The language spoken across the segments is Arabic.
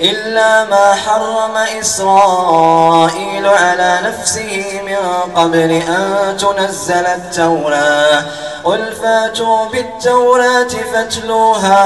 إلا ما حرم إسرائيل على نفسه من قبل أن تنزل التوراة. قل فاتوا بالتوراة فاتلوها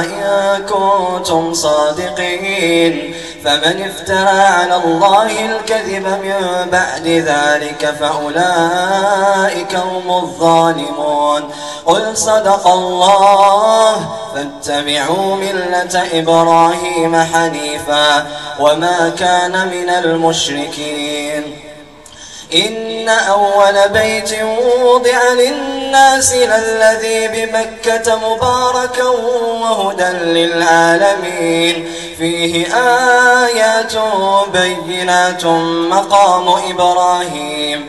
إن كنتم صادقين. فمن افترى على الله الكذب من بعد ذلك فأولئك هم الظالمون. قل صدق الله فاتبعوا ملة إبراهيم حنيفا وما كان من المشركين. إن أول بيت وضع للناس للذي بمكة مباركا وهدى للعالمين. فيه آيات بينات مقام إبراهيم.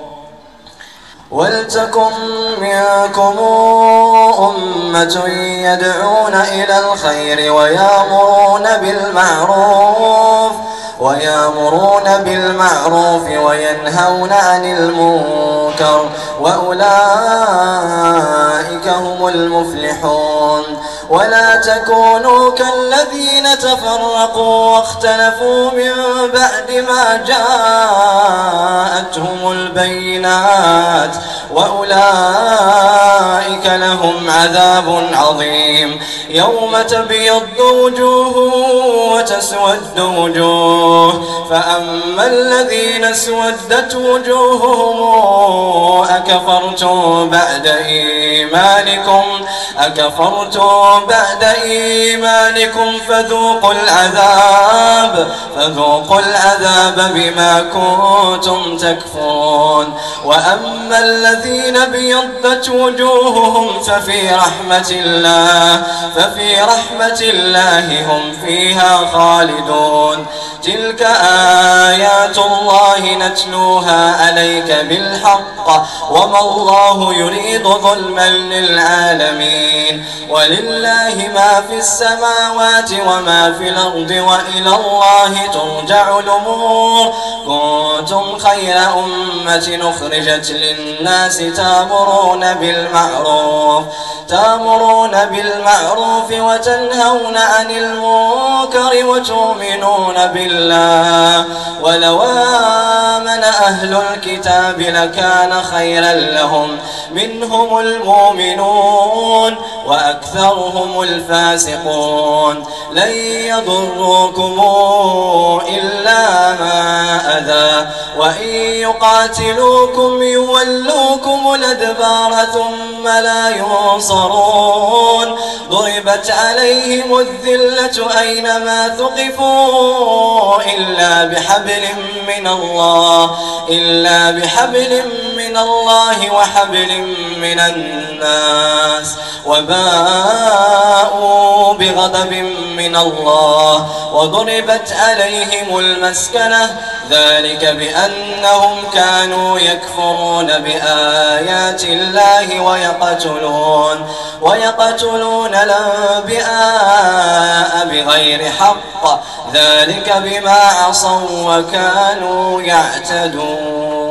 ولتكن منكم أمة يدعون إلى الخير ويأمرون بالمعروف ويأمرون بالمعروف وينهون عن المنكر وأولئك هم المفلحون. ولا تكونوا كالذين تفرقوا واختلفوا من بعد ما جاءتهم البينات وأولئك لهم عذاب عظيم. يوم تبيض وجوه وتسود وجوه فأما الذين اسودت وجوههم أكفرتم بعد إيمانكم. أكفرتم بعد إيمانكم فذوقوا العذاب فذوقوا العذاب بما كنتم تكفرون. وأما الذين بيضت وجوههم ففي رحمة الله ففي رحمة الله هم فيها خالدون. تلك آيات الله نتلوها عليك بالحق وما الله يريد ظلما للعالمين. ولله ما في السماوات وما في الأرض وإلى الله ترجع الأمور. كنتم خير أمة أخرجت للناس تأمرون بالمعروف تأمرون بالمعروف وتنهون عن المنكر وتؤمنون بالله. ولو آمن أهل الكتاب لكان خيرا لهم. منهم المؤمنون وأكثرهم الفاسقون. لن يضروكم إلا ما أذى. وإن يقاتلوكم يولوكم الأدبار ثم لا ينصرون. ضربت عليهم الذلة أينما ثقفوا إلا بحبل من الله إلا بحبل من الله وحبل من الناس وباءوا بغضب من الله وضربت عليهم المسكنة ذلك بأنهم كانوا يكفرون بآيات الله ويقتلون ويقتلون الأنبياء بغير حق ذلك بما عصوا وكانوا يعتدون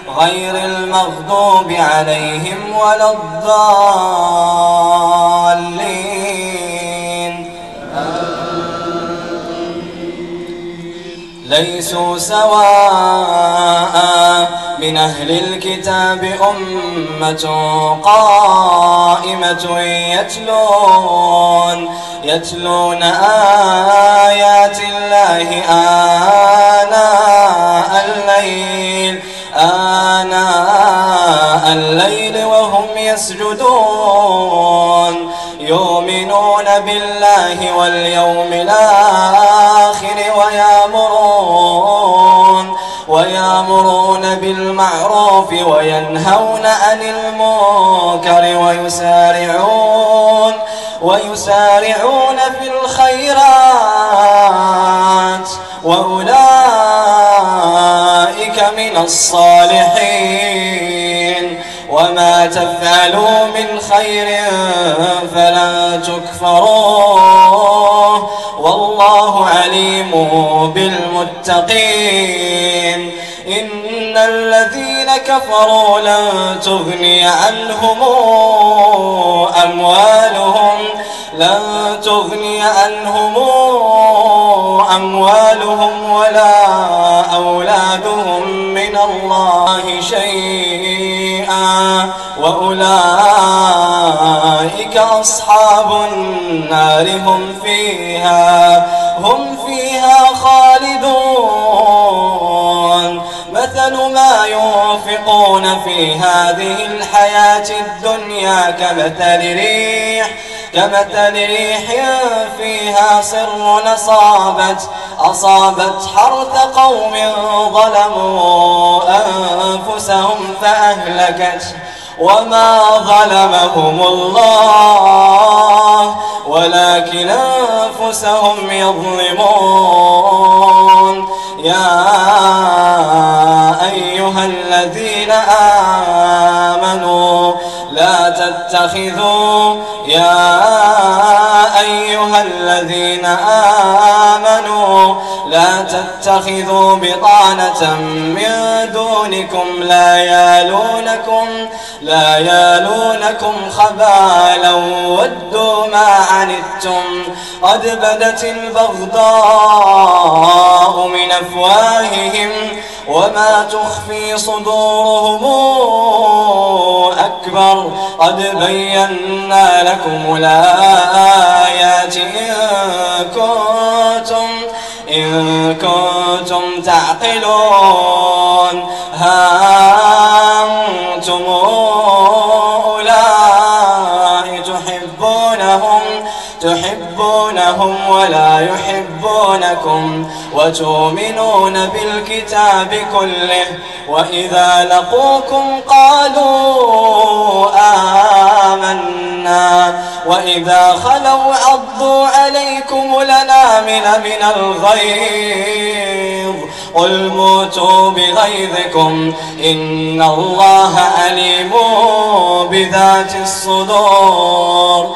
غير المغضوب عليهم ولا الضالين. ليسوا سواء من أهل الكتاب أمة قائمة يتلون يتلون آيات الله آناء يسجدون. يؤمنون بالله واليوم الآخر ويامرون ويامرون بالمعروف وينهون عن المنكر ويسارعون ويسارعون في الخيرات. وأولئك من الصالحين. وما تفعلوا من خير فلن تكفروه والله عليم بالمتقين. إن الذين كفروا لن تغني عنهم أموالهم لن تغني عنهم أموالهم ولا أولادهم من الله شيئا وأولئك أصحاب النار هم فيها هم فيها خالدون. مثل ما ينفقون في هذه الحياة الدنيا كمثل ريح كمثل ريح فيها سر أصابت أصابت حرث قوم ظلموا أنفسهم فأهلكت. وما ظلمهم الله ولكن أنفسهم يظلمون. يا أيها الذين آمنوا لا تتخذوا. يا الذين آمنوا لا تتخذوا بطانة من دونكم لا يالونكم لا يالونكم خبالا ودوا ما عنتم. قد بدت البغضاء من أفواههم وما تخفي صدورهم أكبر. قد بينا لكم الآيات إن كنتم, تعقلون ها أنتم أولئك تحبونهم تحبونهم ولا يحبونكم وتؤمنون بالكتاب كله. وإذا لقوكم قالوا آمنا. وإذا خلوا عضوا عليكم لنامن من الغيظ. قل موتوا بغيظكم إن الله عليم بذات الصدور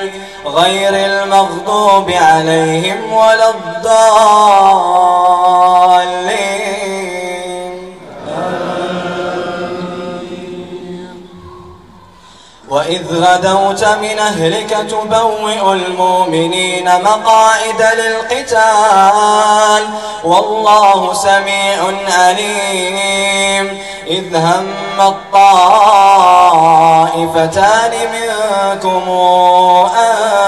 غير المغضوب عليهم ولا الضالين. وإذ غدوت من أهلك تبوئ المؤمنين مقاعد للقتال. والله سميع عليم. إذ هم الطائفتان منكم.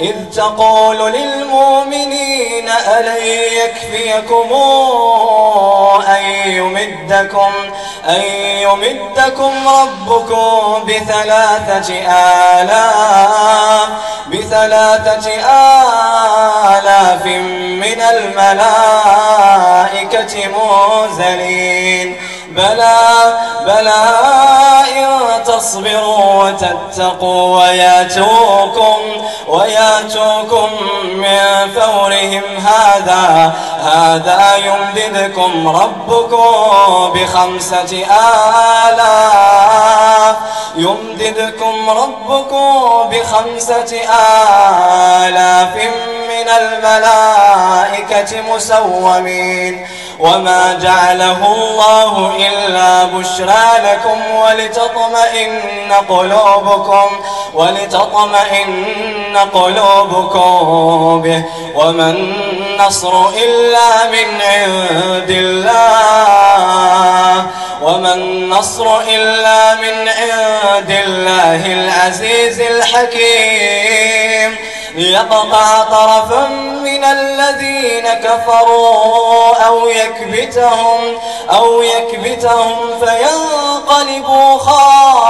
إذ تقول للمؤمنين ألن يكفيكم أن يمدكم, أن يمدكم ربكم بثلاثة آلاف بثلاثة آلاف من الملائكة منزلين. بلى بلى إن تصبروا وتتقوا وياتوكم وياتوكم من فورهم هذا هذا يمددكم ربكم بخمسة آلاف. يمددكم ربكم بخمسة آلاف من الملائكة مسومين. وما جعله الله إلا بشرى لكم ولتطمئن قلوبكم ولتطمئن قلوبكم به. وما النصر إلا من عند الله. وما النصر إلا من عند الله العزيز الحكيم. ليقطع طرفا من الذين كفروا أو يكبتهم أو يكبتهم فينقلبوا خائبين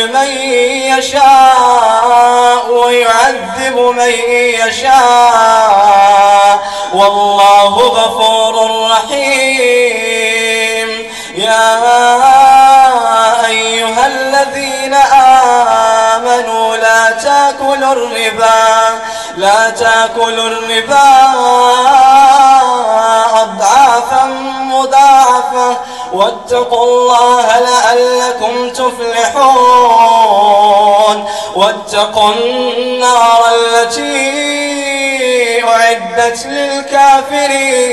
لمن يشاء ويعذب من يشاء. والله غفور رحيم. يا أيها الذين آمنوا لا تأكلوا الربا لا تأكلوا الربا أضعافا مضاعفة. واتقوا الله لعلكم تفلحون. واتقوا النار التي أعدت للكافرين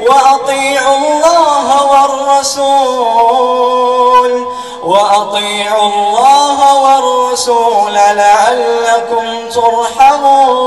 وأطيعوا الله والرسول وأطيعوا الله والرسول لعلكم ترحمون